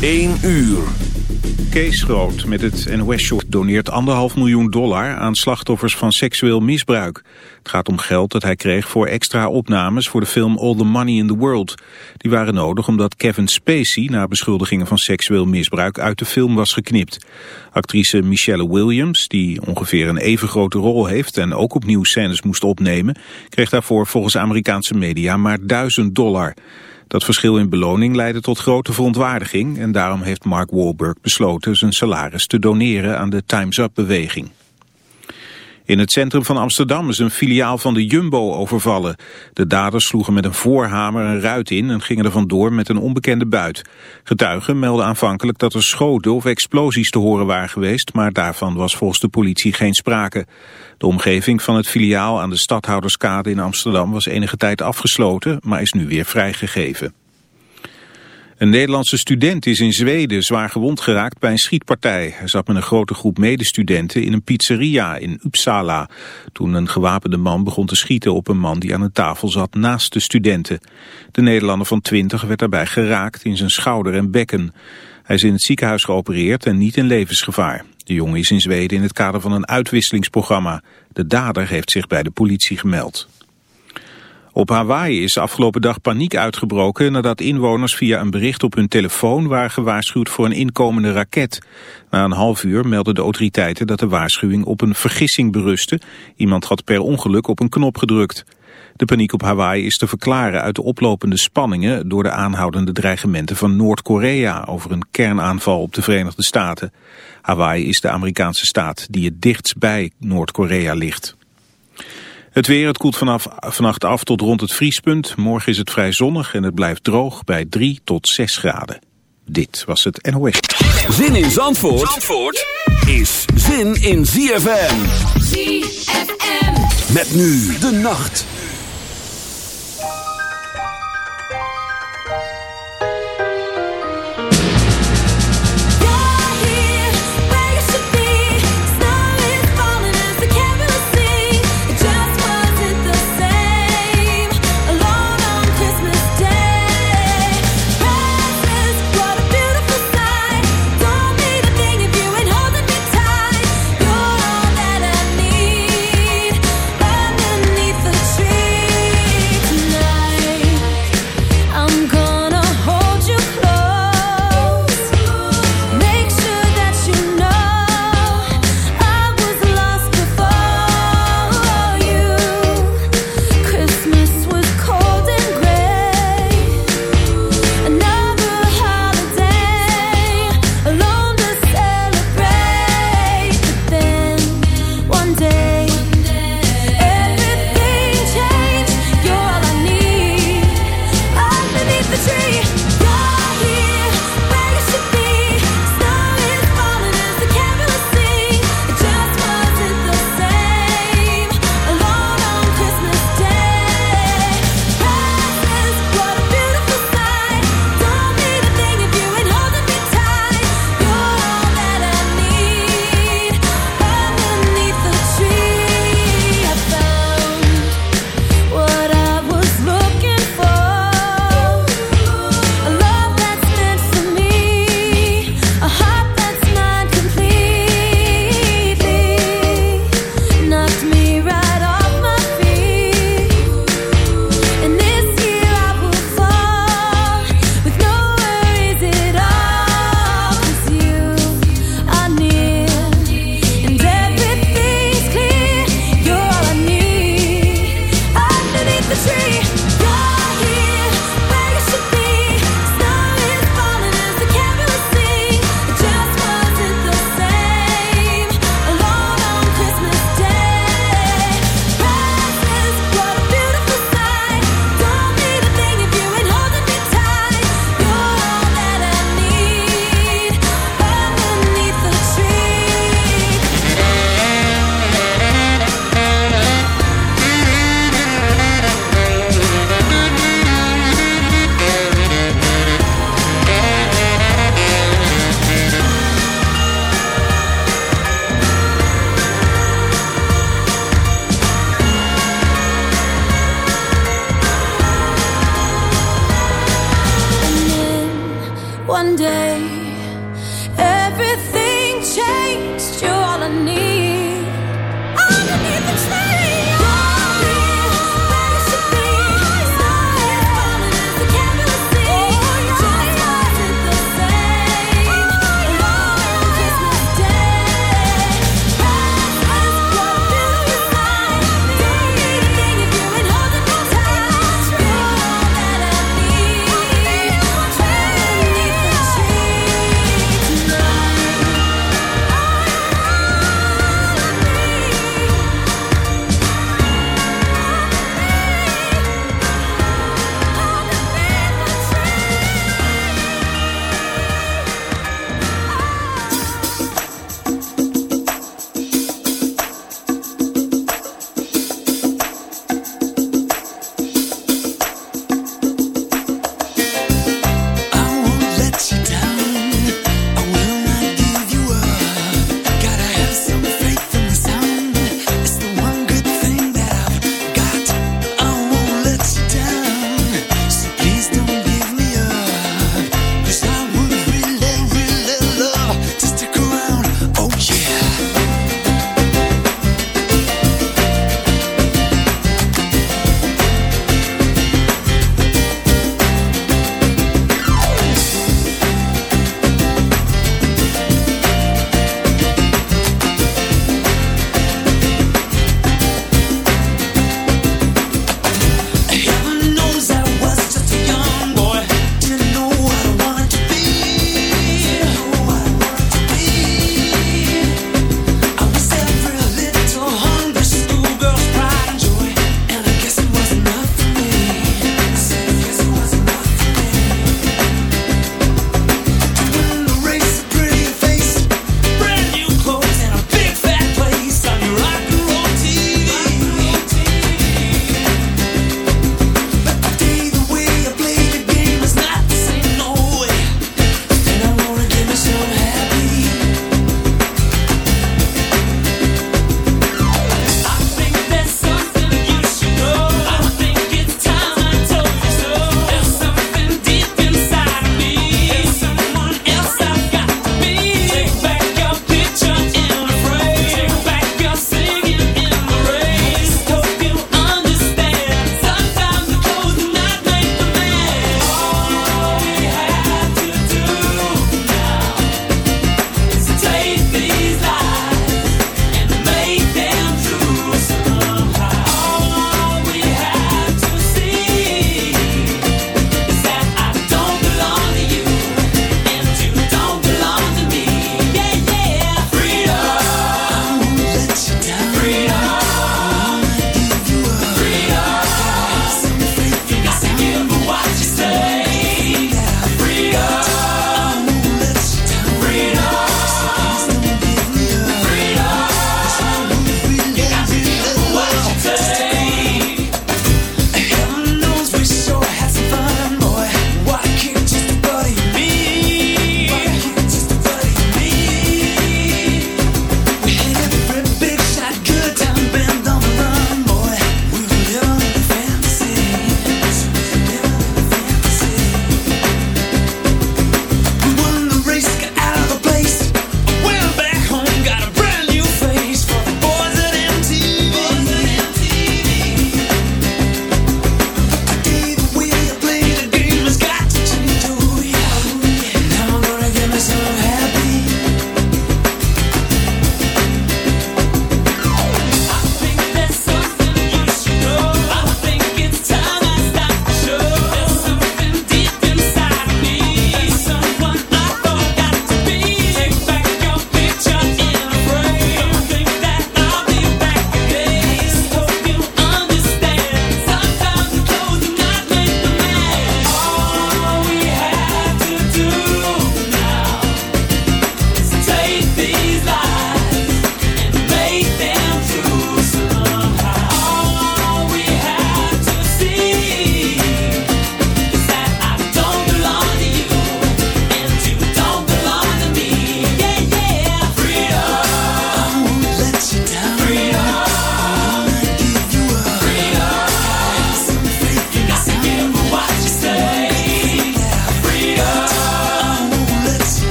1 uur. Kees Groot met het NOS-show doneert anderhalf miljoen dollar aan slachtoffers van seksueel misbruik. Het gaat om geld dat hij kreeg voor extra opnames voor de film All the Money in the World. Die waren nodig omdat Kevin Spacey na beschuldigingen van seksueel misbruik uit de film was geknipt. Actrice Michelle Williams, die ongeveer een even grote rol heeft en ook opnieuw scènes moest opnemen, kreeg daarvoor volgens Amerikaanse media maar duizend dollar. Dat verschil in beloning leidde tot grote verontwaardiging en daarom heeft Mark Wahlberg besloten zijn salaris te doneren aan de Time's Up-beweging. In het centrum van Amsterdam is een filiaal van de Jumbo overvallen. De daders sloegen met een voorhamer een ruit in en gingen er vandoor met een onbekende buit. Getuigen melden aanvankelijk dat er schoten of explosies te horen waren geweest, maar daarvan was volgens de politie geen sprake. De omgeving van het filiaal aan de Stadhouderskade in Amsterdam was enige tijd afgesloten, maar is nu weer vrijgegeven. Een Nederlandse student is in Zweden zwaar gewond geraakt bij een schietpartij. Hij zat met een grote groep medestudenten in een pizzeria in Uppsala. Toen een gewapende man begon te schieten op een man die aan een tafel zat naast de studenten. De Nederlander van 20 werd daarbij geraakt in zijn schouder en bekken. Hij is in het ziekenhuis geopereerd en niet in levensgevaar. De jongen is in Zweden in het kader van een uitwisselingsprogramma. De dader heeft zich bij de politie gemeld. Op Hawaii is afgelopen dag paniek uitgebroken nadat inwoners via een bericht op hun telefoon waren gewaarschuwd voor een inkomende raket. Na een half uur meldden de autoriteiten dat de waarschuwing op een vergissing berustte. Iemand had per ongeluk op een knop gedrukt. De paniek op Hawaii is te verklaren uit de oplopende spanningen door de aanhoudende dreigementen van Noord-Korea over een kernaanval op de Verenigde Staten. Hawaii is de Amerikaanse staat die het dichtst bij Noord-Korea ligt. Het weer, het koelt vanaf, vannacht af tot rond het vriespunt. Morgen is het vrij zonnig en het blijft droog bij 3 tot 6 graden. Dit was het NOS. Zin in Zandvoort, Zandvoort is zin in ZFM. ZFM. Met nu de nacht.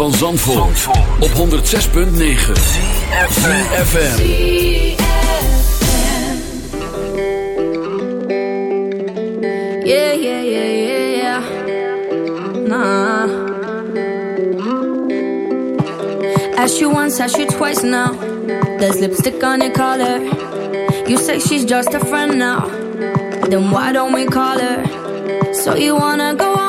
Van Zandvoort, op 106.9 CFFM Yeah, yeah, yeah, yeah, yeah. Nah. Ask you once, ask you twice now. There's lipstick on your collar. You say she's just a friend now. Then why don't we call her? So you wanna go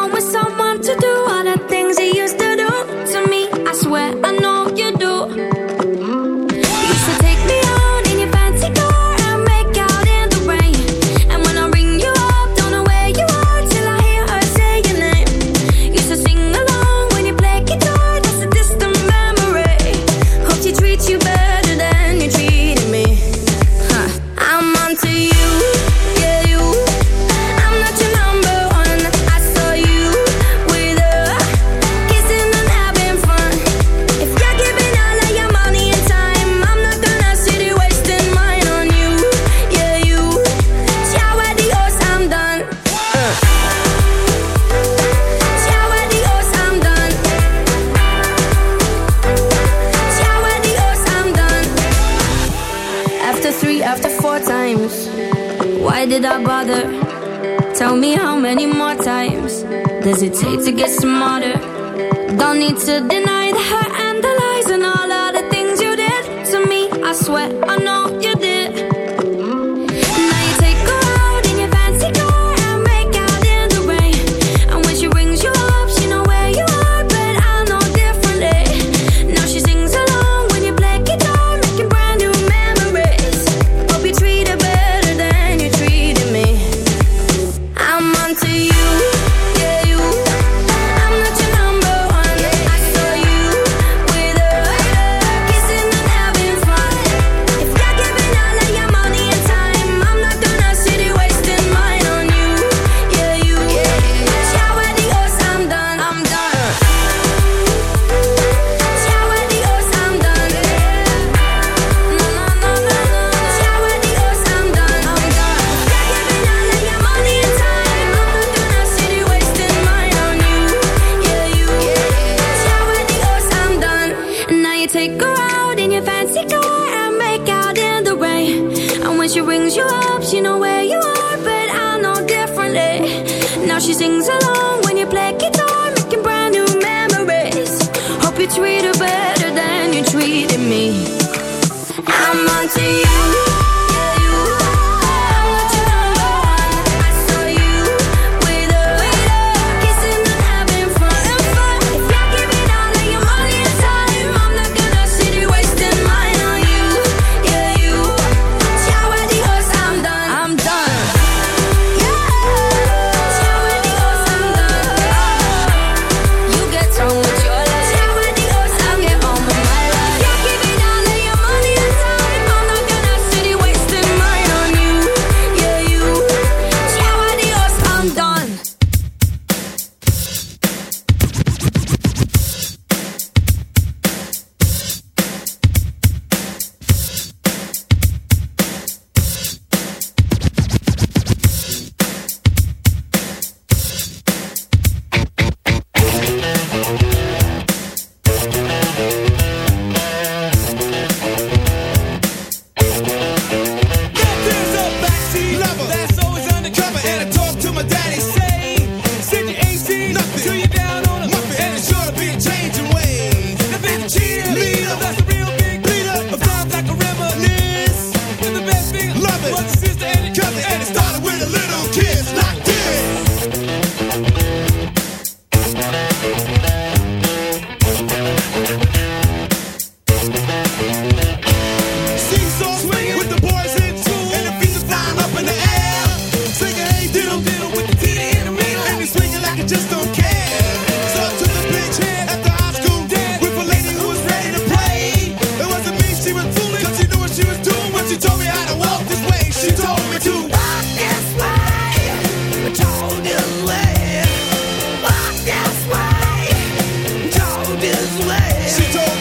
She told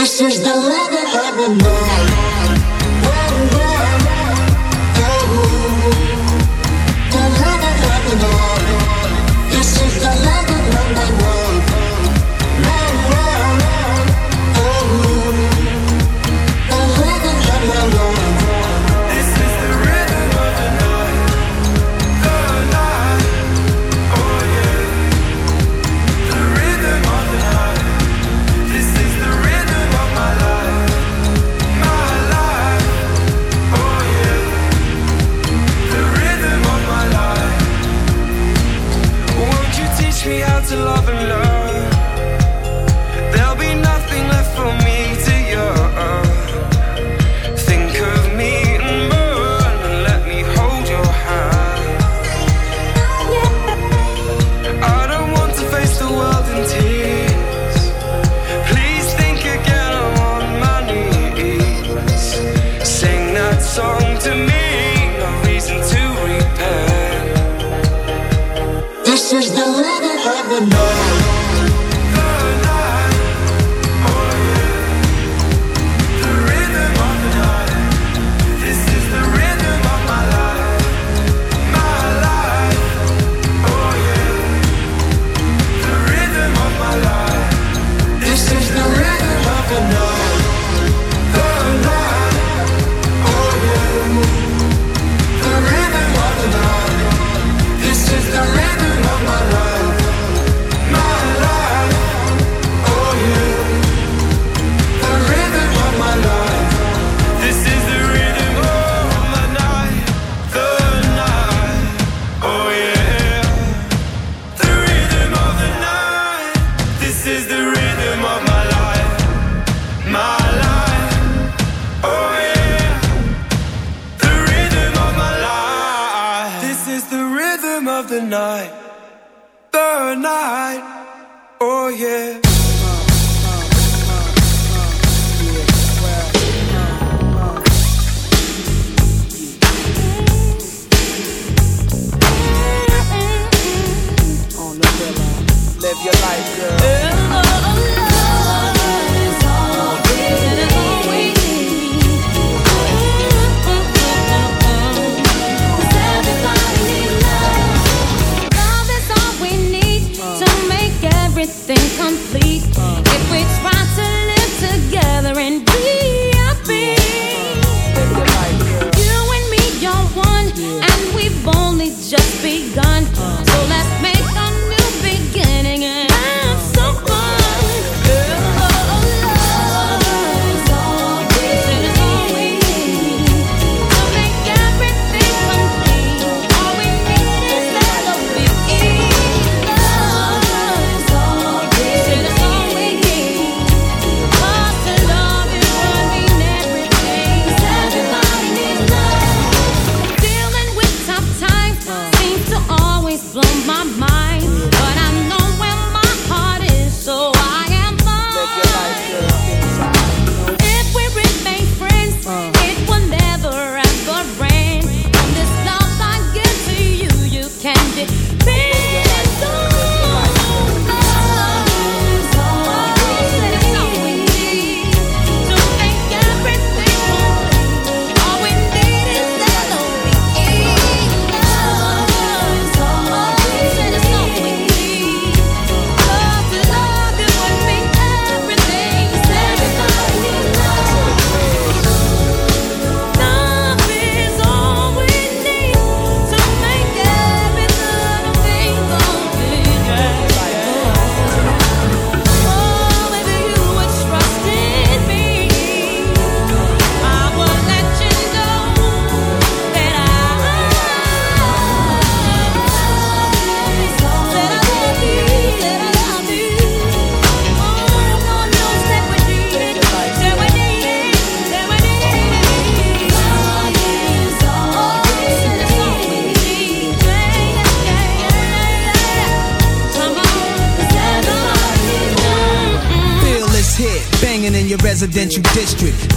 This is the rhythm of the night. Residential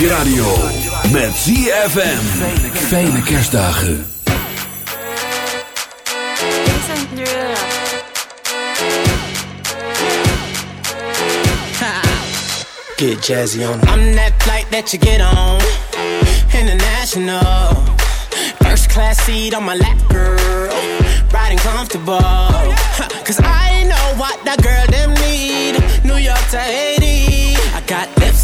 Je radio. Met ZFM. Fijne kerstdagen. Get jazzy on. I'm that flight that you get on. International. First class seat on my lap, girl. Riding comfortable. Cause I know what that girl them need. New York to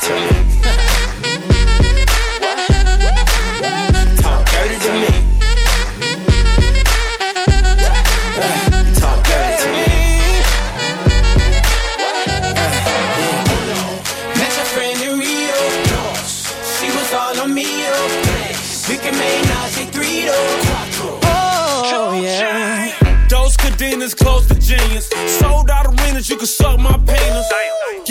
Talk dirty to me. Talk dirty to me. She was all on me. We can make Nazi three Oh, yeah. Those cadenas close to genius. Sold out arenas, you can suck my penis.